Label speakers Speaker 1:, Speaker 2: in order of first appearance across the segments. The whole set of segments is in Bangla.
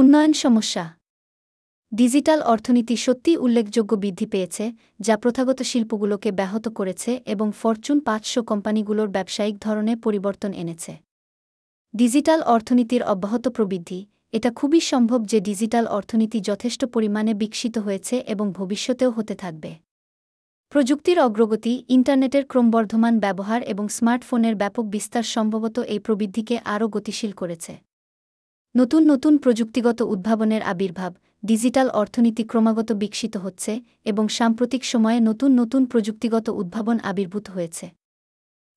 Speaker 1: উন্নয়ন সমস্যা। ডিজিটাল অর্থনীতি সত্যিই উল্লেখযোগ্য বৃদ্ধি পেয়েছে, যা প্রথাগত শিল্পগুলোকে ব্যাহত করেছে এবং ফরচুন পাঁচশো কোম্পানিগুলোর ব্যবসায়িক ধরনে পরিবর্তন এনেছে। ডিজিটাল অর্থনীতির অব্যাহত প্রবৃদ্ধি, এটা খুবই সম্ভব যে ডিজিটাল অর্থনীতি যথেষ্ট পরিমাণে বিকশিত হয়েছে এবং ভবিষ্যতেও হতে থাকবে। প্রযুক্তির অগ্রগতি, ইন্টারনেটের ক্রমবর্ধমান ব্যবহার এবং স্মার্টফোনের ব্যাপক বিস্তার সম্ভবত এই প্রবৃদ্ধিকে আরও গতিশীল করেছে। নতুন নতুন প্রযুক্তিগত উদ্ভাবনের আবির্ভাব ডিজিটাল অর্থনীতি ক্রমাগত বিকশিত হচ্ছে এবং সাম্প্রতিক সময়ে নতুন নতুন প্রযুক্তিগত উদ্ভাবন আবির্ভূত হয়েছে।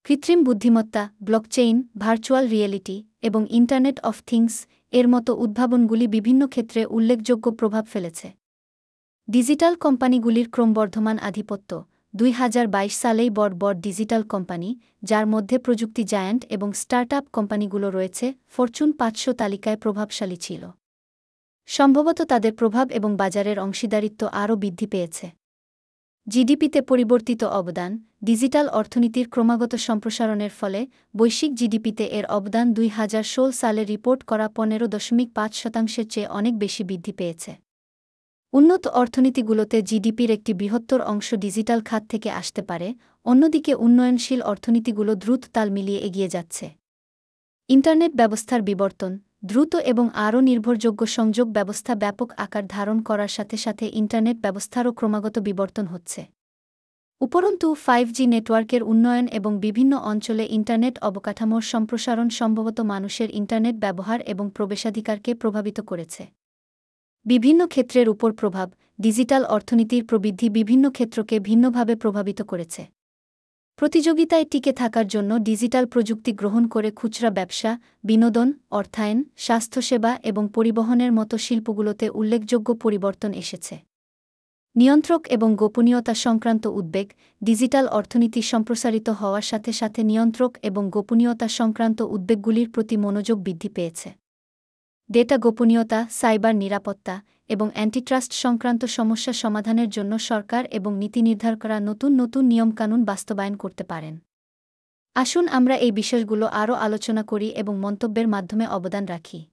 Speaker 1: কৃত্রিম বুদ্ধিমত্তা, ব্লকচেইন, ভার্চুয়াল রিয়েলিটি এবং ইন্টারনেট অফ থিংস এর মতো উদ্ভাবনগুলি বিভিন্ন ক্ষেত্রে উল্লেখযোগ্য প্রভাব ফেলেছে। ডিজিটাল কোম্পানিগুলির ক্রমবর্ধমান আধিপত্য দুই হাজার বাইশ সালেই বড় বড় ডিজিটাল কোম্পানি, যার মধ্যে প্রযুক্তি জায়ান্ট এবং স্টার্টআপ কোম্পানিগুলো রয়েছে, ফরচুন পাঁচশো তালিকায় প্রভাবশালী ছিল। সম্ভবত তাদের প্রভাব এবং বাজারের অংশীদারিত্ব আরও বৃদ্ধি পেয়েছে। জিডিপিতে পরিবর্তিত অবদান, ডিজিটাল অর্থনীতির ক্রমাগত সম্প্রসারণের ফলে বৈশ্বিক জিডিপিতে এর অবদান দুই হাজার ষোল সালে রিপোর্ট করা পনেরো দশমিক পাঁচ শতাংশের চেয়ে অনেক বেশি বৃদ্ধি পেয়েছে। উন্নত অর্থনীতিগুলোতে জিডিপির একটি বৃহত্তর অংশ ডিজিটাল খাত থেকে আসতে পারে, অন্যদিকে উন্নয়নশীল অর্থনীতিগুলো দ্রুত তাল মিলিয়ে এগিয়ে যাচ্ছে। ইন্টারনেট ব্যবস্থার বিবর্তন, দ্রুত এবং আরও নির্ভরযোগ্য সংযোগ ব্যবস্থা ব্যাপক আকার ধারণ করার সাথে সাথে ইন্টারনেট ব্যবস্থারও ক্রমাগত বিবর্তন হচ্ছে। উপরন্তু, ফাইভ জি নেটওয়ার্কের উন্নয়ন এবং বিভিন্ন অঞ্চলে ইন্টারনেট অবকাঠামোর সম্প্রসারণ সম্ভবত মানুষের ইন্টারনেট ব্যবহার এবং প্রবেশাধিকারকে প্রভাবিত করেছে। বিভিন্ন ক্ষেত্রের উপর প্রভাব ডিজিটাল অর্থনীতির প্রবৃদ্ধি বিভিন্ন ক্ষেত্রকে ভিন্নভাবে প্রভাবিত করেছে। প্রতিযোগিতায় টিকে থাকার জন্য ডিজিটাল প্রযুক্তি গ্রহণ করে খুচরা ব্যবসা, বিনোদন, অর্থায়ন, স্বাস্থ্যসেবা এবং পরিবহনের মতো শিল্পগুলোতে উল্লেখযোগ্য পরিবর্তন এসেছে। নিয়ন্ত্রক এবং গোপনীয়তা সংক্রান্ত উদ্বেগ ডিজিটাল অর্থনীতি সম্প্রসারিত হওয়ার সাথে সাথে নিয়ন্ত্রক এবং গোপনীয়তা সংক্রান্ত উদ্বেগগুলির প্রতি মনোযোগ বৃদ্ধি পেয়েছে। ডেটা গোপনীয়তা, সাইবার নিরাপত্তা এবং অ্যান্টিট্রাস্ট সংক্রান্ত সমস্যা সমাধানের জন্য সরকার এবং নীতি নির্ধার করা নতুন নতুন নিয়মকানুন বাস্তবায়ন করতে পারেন। আসুন আমরা এই বিষয়গুলো আরও আলোচনা করি এবং মন্তব্যের মাধ্যমে অবদান রাখি।